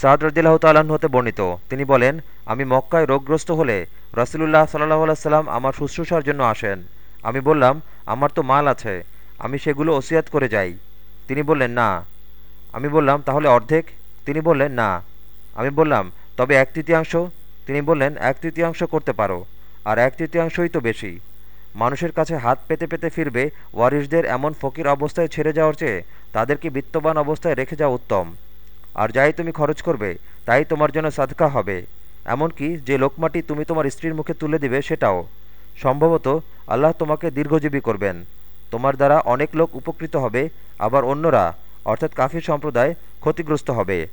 সাদ রদিল্লাহ তাল্লাহ্ন হতে বর্ণিত। তিনি বলেন, আমি মক্কায় রোগগ্রস্ত হলে রসুলুল্লাহ সাল্লাহ সাল্লাম আমার শুশ্রূষার জন্য আসেন। আমি বললাম, আমার তো মাল আছে, আমি সেগুলো ওসিয়াত করে যাই। তিনি বললেন, না। আমি বললাম, তাহলে অর্ধেক? তিনি বললেন, না। আমি বললাম, তবে এক তৃতীয়াংশ? তিনি বললেন, এক তৃতীয়াংশ করতে পারো, আর এক তৃতীয়াংশই তো বেশি। মানুষের কাছে হাত পেতে পেতে ফিরবে ওয়ারিসদের এমন ফকির অবস্থায় ছেড়ে যাওয়ার চেয়ে তাদেরকে বিত্তবান অবস্থায় রেখে যাওয়া উত্তম। আর যাই তুমি খরচ করবে, তাই তোমার জন্য সাদকা হবে। এমনকি যে লোকমাটি তুমি তোমার স্ত্রীর মুখে তুলে দিবে সেটাও। সম্ভবত আল্লাহ তোমাকে দীর্ঘজীবী করবেন। তোমার দ্বারা অনেক লোক উপকৃত হবে, আবার অন্যরা, অর্থাৎ কাফির সম্প্রদায় ক্ষতিগ্রস্ত হবে।